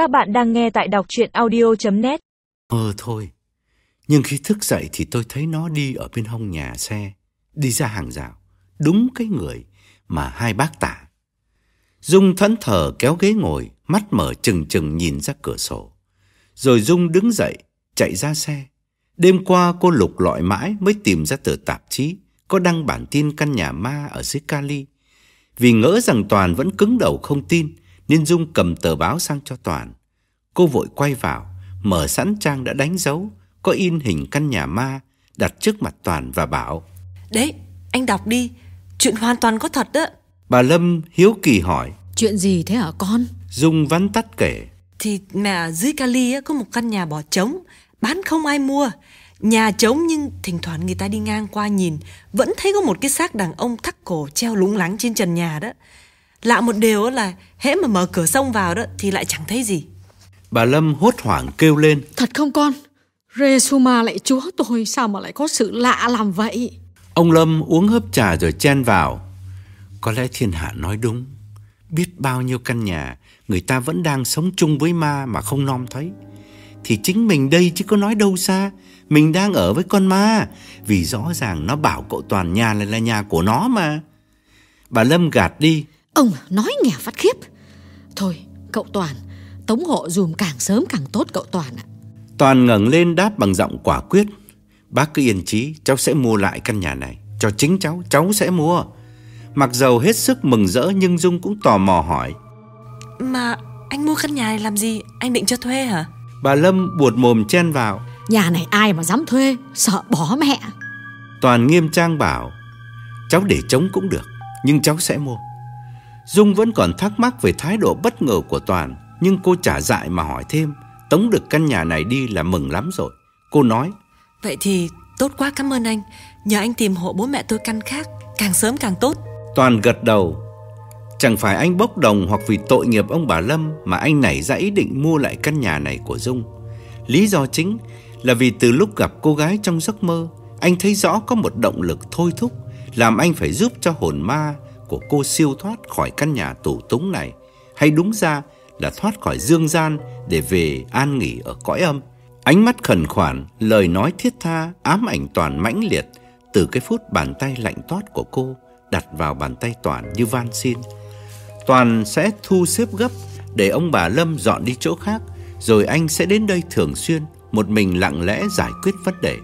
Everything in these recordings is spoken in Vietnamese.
Các bạn đang nghe tại đọc chuyện audio.net Mơ ờ, thôi. Nhưng khi thức dậy thì tôi thấy nó đi ở bên hông nhà xe, đi ra hàng rào. Đúng cái người mà hai bác tả. Dung thẫn thờ kéo ghế ngồi, mắt mở trừng trừng nhìn ra cửa sổ. Rồi Dung đứng dậy, chạy ra xe. Đêm qua cô lục lọi mãi mới tìm ra tờ tạp chí có đăng bản tin căn nhà ma ở dưới Cali. Vì ngỡ rằng Toàn vẫn cứng đầu không tin, nên Dung cầm tờ báo sang cho Toàn. Cô vội quay vào, mở sẵn trang đã đánh dấu, có in hình căn nhà ma, đặt trước mặt Toàn và bảo. Đấy, anh đọc đi, chuyện hoàn toàn có thật đó. Bà Lâm hiếu kỳ hỏi, Chuyện gì thế hả con? Dung vắn tắt kể. Thì mẹ ở dưới Cali có một căn nhà bỏ trống, bán không ai mua. Nhà trống nhưng thỉnh thoảng người ta đi ngang qua nhìn, vẫn thấy có một cái xác đàn ông thắt cổ treo lủng lẳng trên trần nhà đó. Lạ một điều là hễ mà mở cửa sông vào đó thì lại chẳng thấy gì. Bà Lâm hốt hoảng kêu lên. Thật không con? Resuma lại chúa tôi sao mà lại có sự lạ làm vậy? Ông Lâm uống hớp trà rồi chen vào. Có lẽ thiên hạ nói đúng. Biết bao nhiêu căn nhà người ta vẫn đang sống chung với ma mà không nom thấy. Thì chính mình đây chứ có nói đâu xa. Mình đang ở với con ma. Vì rõ ràng nó bảo cậu Toàn nhà này là nhà của nó mà. Bà Lâm gạt đi. Ông nói nghe phát khiếp. Thôi, cậu Toàn, tống hộ dùm càng sớm càng tốt cậu Toàn ạ. Toàn ngẩng lên đáp bằng giọng quả quyết. Bác cứ yên chí, cháu sẽ mua lại căn nhà này. Cho chính cháu, cháu sẽ mua. Mặc dầu hết sức mừng rỡ nhưng Dung cũng tò mò hỏi. Mà anh mua căn nhà này làm gì? Anh định cho thuê hả? Bà Lâm buột mồm chen vào. Nhà này ai mà dám thuê, sợ bỏ mẹ. Toàn nghiêm trang bảo. Cháu để chống cũng được, nhưng cháu sẽ mua. Dung vẫn còn thắc mắc về thái độ bất ngờ của Toàn. Nhưng cô trả dại mà hỏi thêm. Tống được căn nhà này đi là mừng lắm rồi. Cô nói. Vậy thì tốt quá cảm ơn anh. Nhờ anh tìm hộ bố mẹ tôi căn khác, càng sớm càng tốt. Toàn gật đầu. Chẳng phải anh bốc đồng hoặc vì tội nghiệp ông bà Lâm mà anh nảy ra ý định mua lại căn nhà này của Dung. Lý do chính là vì từ lúc gặp cô gái trong giấc mơ, anh thấy rõ có một động lực thôi thúc làm anh phải giúp cho hồn ma của cô siêu thoát khỏi căn nhà tù túng này. Hay đúng ra là thoát khỏi dương gian để về an nghỉ ở cõi âm. Ánh mắt khẩn khoản, lời nói thiết tha, ám ảnh Toàn mãnh liệt từ cái phút bàn tay lạnh toát của cô đặt vào bàn tay Toàn như van xin. Toàn sẽ thu xếp gấp để ông bà Lâm dọn đi chỗ khác, rồi anh sẽ đến đây thường xuyên, một mình lặng lẽ giải quyết vấn đề.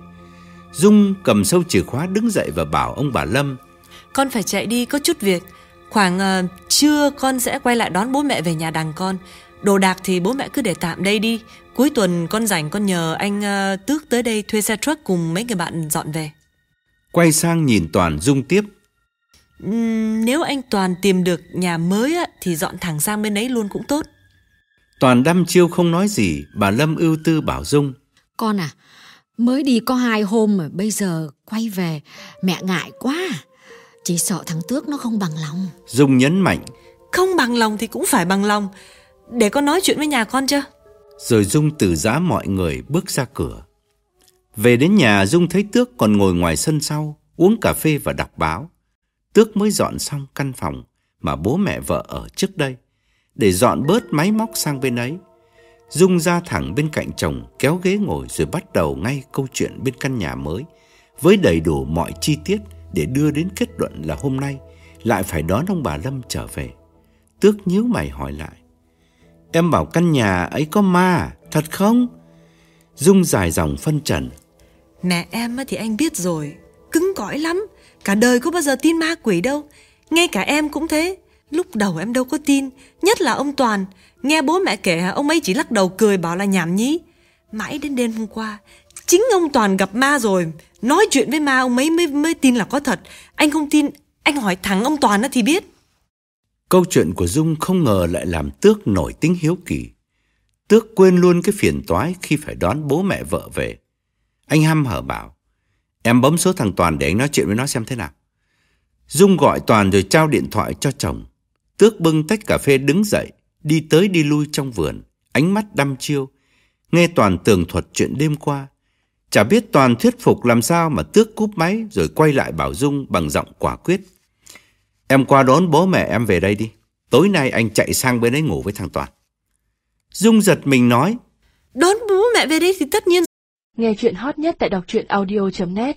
Dung cầm sâu chìa khóa đứng dậy và bảo ông bà Lâm con phải chạy đi có chút việc. Khoảng ờ, trưa con sẽ quay lại đón bố mẹ về nhà đằng con. Đồ đạc thì bố mẹ cứ để tạm đây đi. Cuối tuần con rảnh con nhờ anh ờ, Tước tới đây thuê xe truck cùng mấy người bạn dọn về. Quay sang nhìn Toàn Dung tiếp Ừm, nếu anh Toàn tìm được nhà mới á, thì dọn thẳng sang bên ấy luôn cũng tốt. Toàn đăm chiêu không nói gì Bà Lâm ưu tư bảo Dung Con à, mới đi có hai hôm mà bây giờ quay về, mẹ ngại quá. Chỉ sợ thằng Tước nó không bằng lòng. Dung nhấn mạnh Không bằng lòng thì cũng phải bằng lòng. Để con nói chuyện với nhà con chưa? Rồi Dung từ giã mọi người bước ra cửa Về đến nhà Dung thấy Tước còn ngồi ngoài sân sau Uống cà phê và đọc báo Tước mới dọn xong căn phòng Mà bố mẹ vợ ở trước đây Để dọn bớt máy móc sang bên ấy Dung ra thẳng bên cạnh chồng Kéo ghế ngồi rồi bắt đầu ngay câu chuyện bên căn nhà mới Với đầy đủ mọi chi tiết để đưa đến kết luận là hôm nay Lại phải đón ông bà Lâm trở về Tước nhíu mày hỏi lại, Em bảo căn nhà ấy có ma à? Thật không? Dung dài dòng phân trần Mẹ em thì anh biết rồi. Cứng cỏi lắm. Cả đời có bao giờ tin ma quỷ đâu. Ngay cả em cũng thế. Lúc đầu em đâu có tin. Nhất là ông Toàn. Nghe bố mẹ kể ông ấy chỉ lắc đầu cười bảo là nhảm nhí. Mãi đến đêm hôm qua. Chính ông Toàn gặp ma rồi. Nói chuyện với ma ông ấy mới, mới tin là có thật. Anh không tin. Anh hỏi thẳng ông Toàn nó thì biết. Câu chuyện của Dung không ngờ lại làm Tước nổi tính hiếu kỳ. Tước quên luôn cái phiền toái khi phải đón bố mẹ vợ về. Anh hăm hở bảo, em bấm số thằng Toàn để anh nói chuyện với nó xem thế nào. Dung gọi Toàn rồi trao điện thoại cho chồng. Tước bưng tách cà phê đứng dậy, đi tới đi lui trong vườn, ánh mắt đăm chiêu. Nghe Toàn tường thuật chuyện đêm qua. Chả biết Toàn thuyết phục làm sao mà Tước cúp máy rồi quay lại bảo Dung bằng giọng quả quyết. Em qua đón bố mẹ em về đây đi. Tối nay anh chạy sang bên ấy ngủ với thằng Toàn. Dung giật mình nói. Đón bố mẹ về đây thì tất nhiên Nghe chuyện hot nhất tại đọc truyện audio.net